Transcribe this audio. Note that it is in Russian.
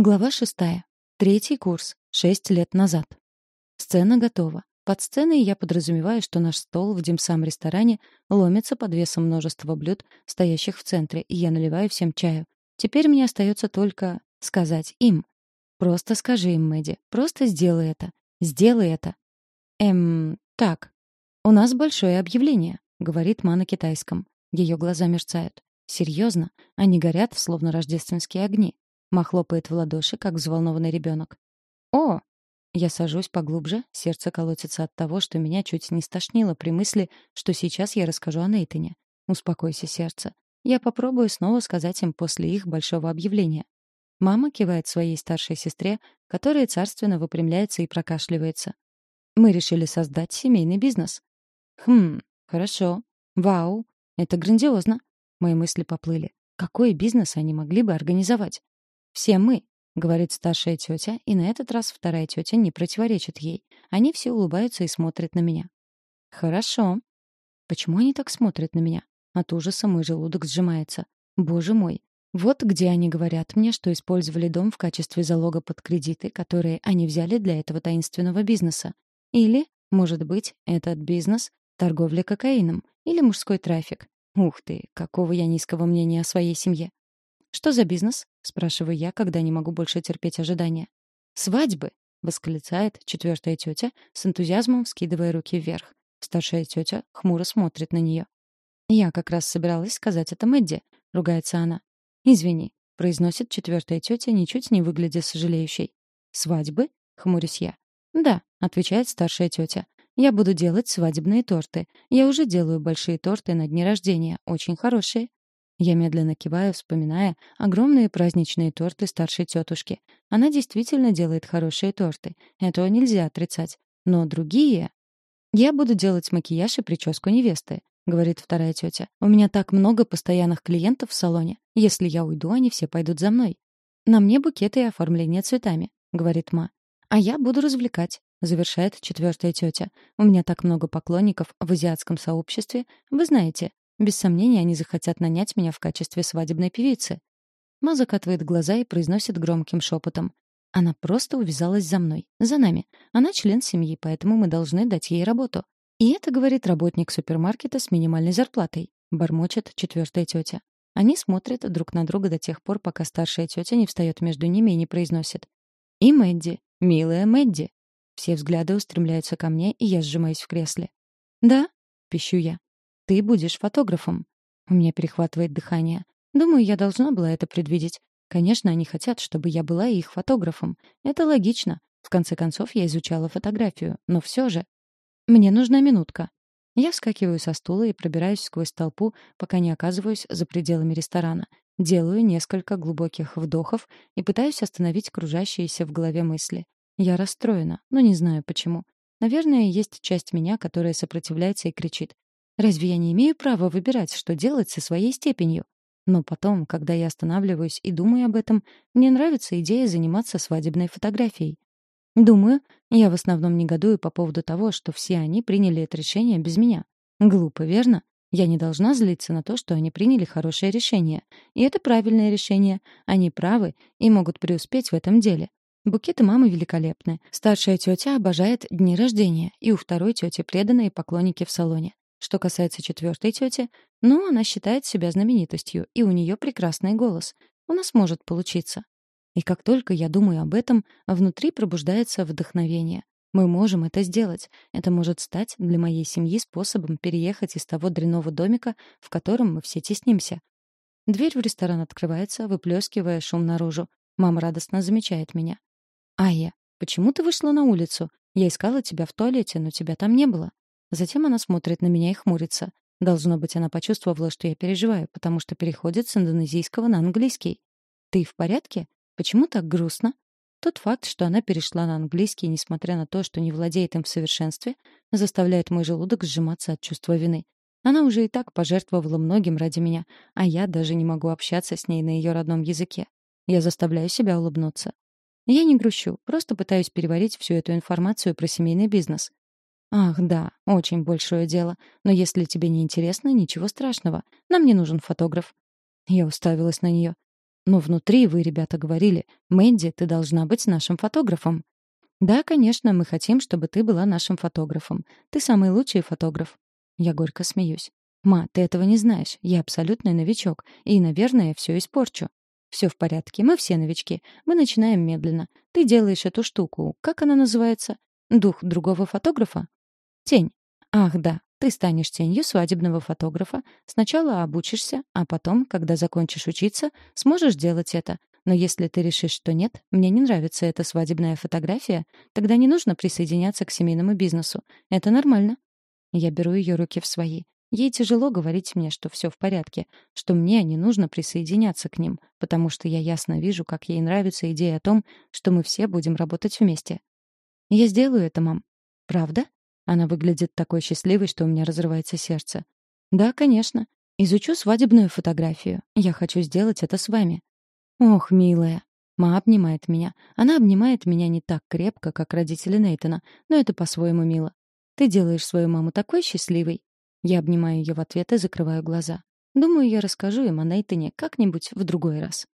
Глава шестая. Третий курс. Шесть лет назад. Сцена готова. Под сценой я подразумеваю, что наш стол в димсам-ресторане ломится под весом множества блюд, стоящих в центре, и я наливаю всем чаю. Теперь мне остается только сказать им. Просто скажи им, Мэдди. Просто сделай это. Сделай это. Эм, так. У нас большое объявление, говорит Ма на китайском. Ее глаза мерцают. Серьезно, они горят, словно рождественские огни. Ма хлопает в ладоши, как взволнованный ребенок. «О!» Я сажусь поглубже, сердце колотится от того, что меня чуть не стошнило при мысли, что сейчас я расскажу о Нейтане. Успокойся, сердце. Я попробую снова сказать им после их большого объявления. Мама кивает своей старшей сестре, которая царственно выпрямляется и прокашливается. Мы решили создать семейный бизнес. Хм, хорошо. Вау, это грандиозно. Мои мысли поплыли. Какой бизнес они могли бы организовать? «Все мы», — говорит старшая тетя, и на этот раз вторая тетя не противоречит ей. Они все улыбаются и смотрят на меня. «Хорошо». Почему они так смотрят на меня? От ужаса мой желудок сжимается. Боже мой. Вот где они говорят мне, что использовали дом в качестве залога под кредиты, которые они взяли для этого таинственного бизнеса. Или, может быть, этот бизнес — торговля кокаином или мужской трафик. Ух ты, какого я низкого мнения о своей семье. «Что за бизнес?» — спрашиваю я, когда не могу больше терпеть ожидания. «Свадьбы!» — восклицает четвертая тетя, с энтузиазмом скидывая руки вверх. Старшая тетя хмуро смотрит на нее. «Я как раз собиралась сказать это Мэдди», — ругается она. «Извини», — произносит четвертая тетя, ничуть не выглядя сожалеющей. «Свадьбы?» — хмурюсь я. «Да», — отвечает старшая тетя. «Я буду делать свадебные торты. Я уже делаю большие торты на дни рождения, очень хорошие. Я медленно киваю, вспоминая огромные праздничные торты старшей тетушки. Она действительно делает хорошие торты. Этого нельзя отрицать. Но другие... «Я буду делать макияж и прическу невесты», — говорит вторая тетя. «У меня так много постоянных клиентов в салоне. Если я уйду, они все пойдут за мной. На мне букеты и оформление цветами», — говорит Ма. «А я буду развлекать», — завершает четвертая тетя. «У меня так много поклонников в азиатском сообществе. Вы знаете, без сомнения, они захотят нанять меня в качестве свадебной певицы. Ма закатывает глаза и произносит громким шепотом. Она просто увязалась за мной, за нами. Она член семьи, поэтому мы должны дать ей работу. И это говорит работник супермаркета с минимальной зарплатой. Бормочет четвертая тетя. Они смотрят друг на друга до тех пор, пока старшая тетя не встает между ними и не произносит. «И Мэдди, милая Мэдди». Все взгляды устремляются ко мне, и я сжимаюсь в кресле. «Да?» — пищу я. Ты будешь фотографом. У меня перехватывает дыхание. Думаю, я должна была это предвидеть. Конечно, они хотят, чтобы я была их фотографом. Это логично. В конце концов, я изучала фотографию. Но все же... Мне нужна минутка. Я вскакиваю со стула и пробираюсь сквозь толпу, пока не оказываюсь за пределами ресторана. Делаю несколько глубоких вдохов и пытаюсь остановить кружащиеся в голове мысли. Я расстроена, но не знаю почему. Наверное, есть часть меня, которая сопротивляется и кричит. Разве я не имею права выбирать, что делать со своей степенью? Но потом, когда я останавливаюсь и думаю об этом, мне нравится идея заниматься свадебной фотографией. Думаю, я в основном негодую по поводу того, что все они приняли это решение без меня. Глупо, верно? Я не должна злиться на то, что они приняли хорошее решение. И это правильное решение. Они правы и могут преуспеть в этом деле. Букеты мамы великолепны. Старшая тетя обожает дни рождения, и у второй тети преданные поклонники в салоне. Что касается четвертой тети, ну, она считает себя знаменитостью, и у нее прекрасный голос. У нас может получиться. И как только я думаю об этом, внутри пробуждается вдохновение. Мы можем это сделать. Это может стать для моей семьи способом переехать из того дрянного домика, в котором мы все теснимся. Дверь в ресторан открывается, выплескивая шум наружу. Мама радостно замечает меня. «Айя, почему ты вышла на улицу? Я искала тебя в туалете, но тебя там не было». Затем она смотрит на меня и хмурится. Должно быть, она почувствовала, что я переживаю, потому что переходит с индонезийского на английский. «Ты в порядке? Почему так грустно?» Тот факт, что она перешла на английский, несмотря на то, что не владеет им в совершенстве, заставляет мой желудок сжиматься от чувства вины. Она уже и так пожертвовала многим ради меня, а я даже не могу общаться с ней на ее родном языке. Я заставляю себя улыбнуться. Я не грущу, просто пытаюсь переварить всю эту информацию про семейный бизнес. Ах, да, очень большое дело. Но если тебе не интересно, ничего страшного. Нам не нужен фотограф. Я уставилась на нее. Но внутри вы, ребята, говорили, «Мэнди, ты должна быть нашим фотографом». «Да, конечно, мы хотим, чтобы ты была нашим фотографом. Ты самый лучший фотограф». Я горько смеюсь. «Ма, ты этого не знаешь. Я абсолютный новичок. И, наверное, все испорчу». «Все в порядке. Мы все новички. Мы начинаем медленно. Ты делаешь эту штуку. Как она называется? Дух другого фотографа?» «Тень. Ах, да. Ты станешь тенью свадебного фотографа. Сначала обучишься, а потом, когда закончишь учиться, сможешь делать это. Но если ты решишь, что нет, мне не нравится эта свадебная фотография, тогда не нужно присоединяться к семейному бизнесу. Это нормально. Я беру ее руки в свои. Ей тяжело говорить мне, что все в порядке, что мне не нужно присоединяться к ним, потому что я ясно вижу, как ей нравится идея о том, что мы все будем работать вместе. Я сделаю это, мам. Правда? Она выглядит такой счастливой, что у меня разрывается сердце. Да, конечно. Изучу свадебную фотографию. Я хочу сделать это с вами. «Ох, милая». Ма обнимает меня. Она обнимает меня не так крепко, как родители Нейтона, но это по-своему мило. «Ты делаешь свою маму такой счастливой». Я обнимаю ее в ответ и закрываю глаза. Думаю, я расскажу им о Нейтоне как-нибудь в другой раз.